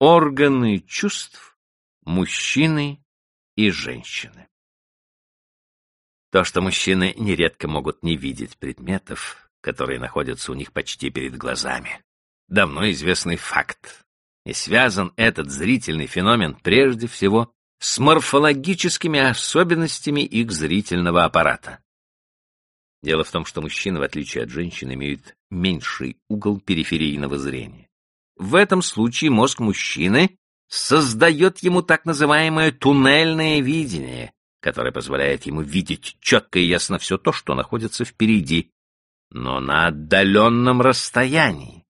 органы чувств мужчины и женщины. То, что мужчины нередко могут не видеть предметов, которые находятся у них почти перед глазами, давно известный факт. И связан этот зрительный феномен прежде всего с морфологическими особенностями их зрительного аппарата. Дело в том, что мужчины, в отличие от женщин, имеют меньший угол периферийного зрения. В этом случае мозг мужчины создает ему так называемое туннельное видение, которое позволяет ему видеть четко и ясно все то, что находится впереди, но на отдаленном расстоянии.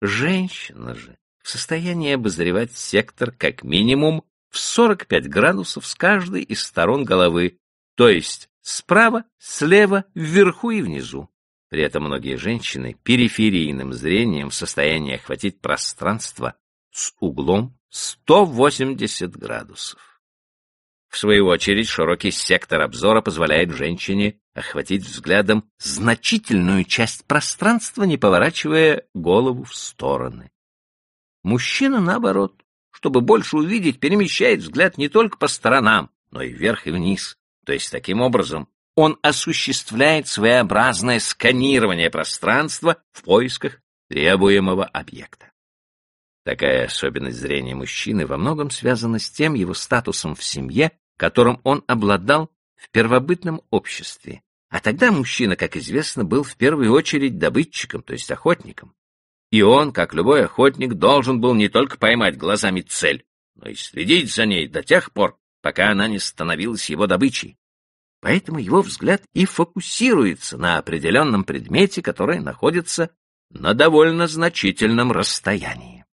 Женщина же в состоянии обозревать сектор как минимум в 45 градусов с каждой из сторон головы, то есть справа, слева, вверху и внизу. При этом многие женщины периферийным зрением в состоянии охватить пространство с углом 180 градусов. В свою очередь, широкий сектор обзора позволяет женщине охватить взглядом значительную часть пространства, не поворачивая голову в стороны. Мужчина, наоборот, чтобы больше увидеть, перемещает взгляд не только по сторонам, но и вверх и вниз. То есть, таким образом, он осуществляет своеобразное сканирование пространства в поисках требуемого объекта. Такая особенность зрения мужчины во многом связана с тем его статусом в семье, которым он обладал в первобытном обществе. А тогда мужчина, как известно, был в первую очередь добытчиком, то есть охотником. И он, как любой охотник, должен был не только поймать глазами цель, но и следить за ней до тех пор, пока она не становилась его добычей. Поэтому его взгляд и фокусируется на определенном предмете, который находится на довольно значительном расстоянии.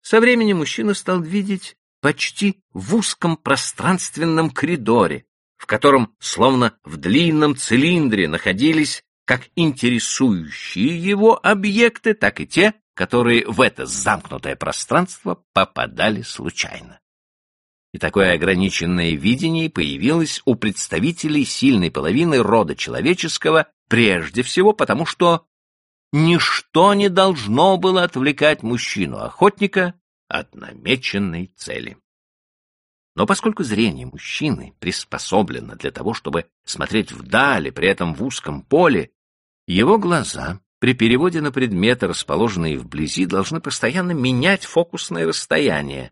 Со временем мужчина стал видеть почти в узком пространственном коридоре, в котором, словно в длинном цилиндре, находились как интересующие его объекты, так и те, которые в это замкнутое пространство попадали случайно. И такое ограниченное видение появилось у представителей сильной половины рода человеческого прежде всего потому, что ничто не должно было отвлекать мужчину-охотника от намеченной цели. Но поскольку зрение мужчины приспособлено для того, чтобы смотреть вдали, при этом в узком поле, его глаза при переводе на предметы, расположенные вблизи, должны постоянно менять фокусное расстояние,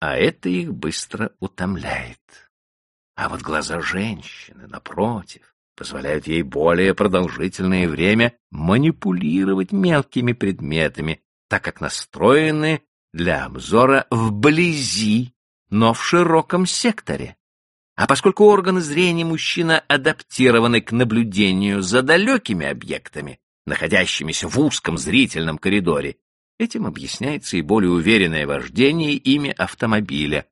а это их быстро утомляет. А вот глаза женщины, напротив, позволяют ей более продолжительное время манипулировать мелкими предметами, так как настроены для обзора вблизи, но в широком секторе. А поскольку органы зрения мужчины адаптированы к наблюдению за далекими объектами, находящимися в узком зрительном коридоре, этим объясняется и более уверенное вождение ими автомобиля,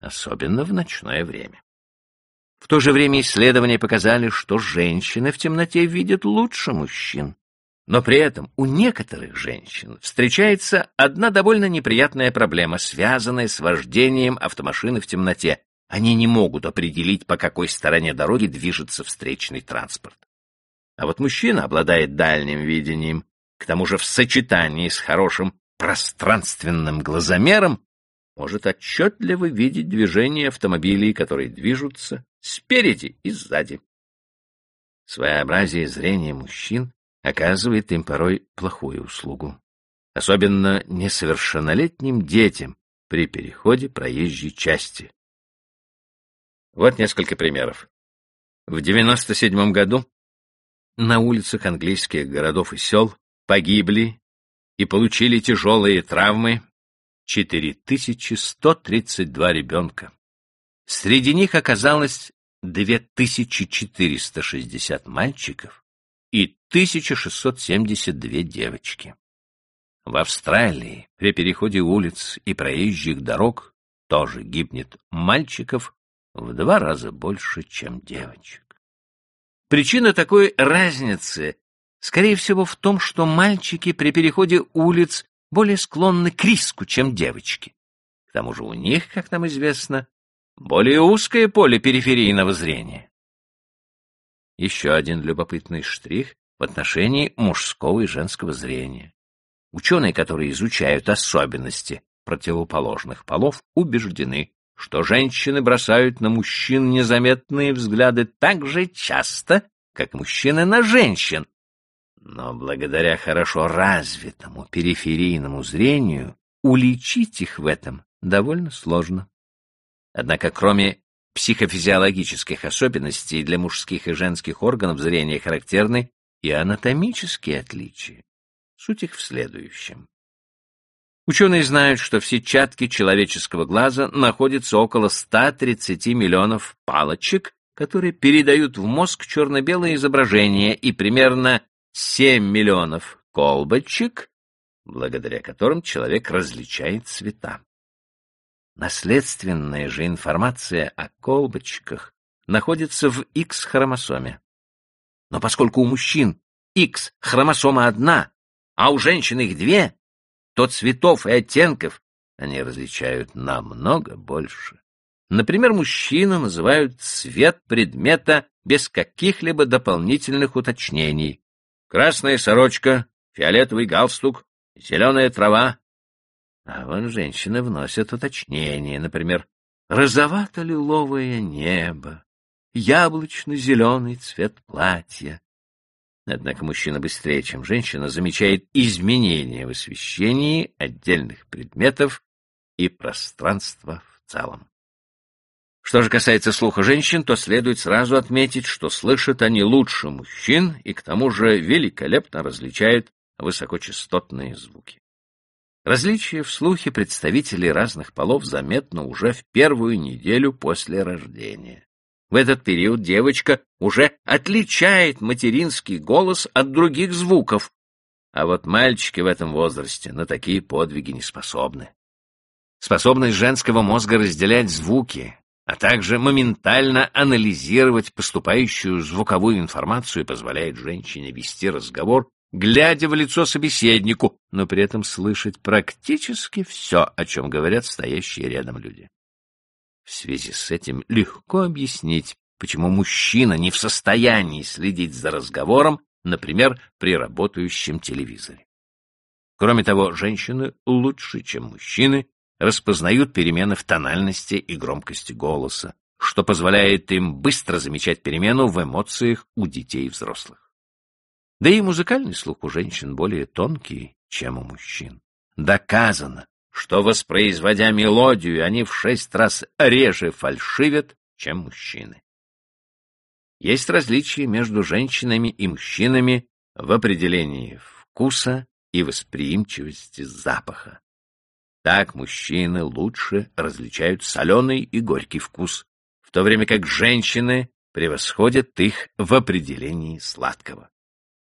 особенно в ночное время. В то же время исследования показали, что женщины в темноте видят лучше мужчин. Но при этом у некоторых женщин встречается одна довольно неприятная проблема, связанная с вождением автомашины в темноте. Они не могут определить, по какой стороне дороги движется встречный транспорт. А вот мужчина обладает дальним видением, к тому же в сочетании с хорошим пространственным глазомером может отчетливо видеть движение автомобилей, которые движутся спереди и сзади. Своеобразие зрения мужчин оказывает им порой плохую услугу, особенно несовершеннолетним детям при переходе проезжей части. Вот несколько примеров. В 97 году на улицах английских городов и сел погибли и получили тяжелые травмы 4132 ребенка. Среди них оказалось 2460 мальчиков и 1672 девочки. В Австралии при переходе улиц и проезжих дорог тоже гибнет мальчиков в два раза больше, чем девочек. Причина такой разницы, скорее всего, в том, что мальчики при переходе улиц более склонны к риску, чем девочки. К тому же у них, как нам известно, более узкое поле периферийного зрения. Еще один любопытный штрих в отношении мужского и женского зрения. Ученые, которые изучают особенности противоположных полов, убеждены, что женщины бросают на мужчин незаметные взгляды так же часто, как мужчины на женщин. Но благодаря хорошо развитому периферийному зрению уличить их в этом довольно сложно. Однако кроме психофизиологических особенностей для мужских и женских органов зрения характерны и анатомические отличия. Суть их в следующем. Ученые знают, что в сетчатке человеческого глаза находится около 130 миллионов палочек, которые передают в мозг черно-белое изображение, и примерно 7 миллионов колбочек, благодаря которым человек различает цвета. Наследственная же информация о колбочках находится в X-хромосоме. Но поскольку у мужчин X-хромосома одна, а у женщин их две, то цветов и оттенков они различают намного больше. Например, мужчины называют цвет предмета без каких-либо дополнительных уточнений. Красная сорочка, фиолетовый галстук, зеленая трава, а вон женщины вносят уточнения, например, розовато-лиловое небо, яблочно-зеленый цвет платья. Однако мужчина быстрее, чем женщина, замечает изменения в освещении отдельных предметов и пространства в целом. Что же касается слуха женщин, то следует сразу отметить, что слышат они лучше мужчин и к тому же великолепно различают высокочастотные звуки. Различие в слухе представителей разных полов заметно уже в первую неделю после рождения. В этот период девочка уже отличает материнский голос от других звуков, а вот мальчики в этом возрасте на такие подвиги не способны. Способность женского мозга разделять звуки, а также моментально анализировать поступающую звуковую информацию позволяет женщине вести разговор глядя в лицо собеседнику, но при этом слышать практически все, о чем говорят стоящие рядом люди. В связи с этим легко объяснить, почему мужчина не в состоянии следить за разговором, например, при работающем телевизоре. Кроме того, женщины лучше, чем мужчины, распознают перемены в тональности и громкости голоса, что позволяет им быстро замечать перемену в эмоциях у детей и взрослых. Да и музыкальный слух у женщин более тонкий, чем у мужчин. Доказано, что, воспроизводя мелодию, они в шесть раз реже фальшивят, чем мужчины. Есть различия между женщинами и мужчинами в определении вкуса и восприимчивости запаха. Так мужчины лучше различают соленый и горький вкус, в то время как женщины превосходят их в определении сладкого.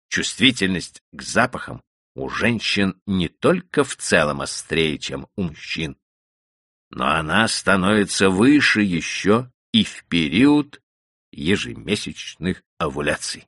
Чувствительность к запахам у женщин не только в целом острее, чем у мужчин, но она становится выше еще и в период ежемесячных овуляций.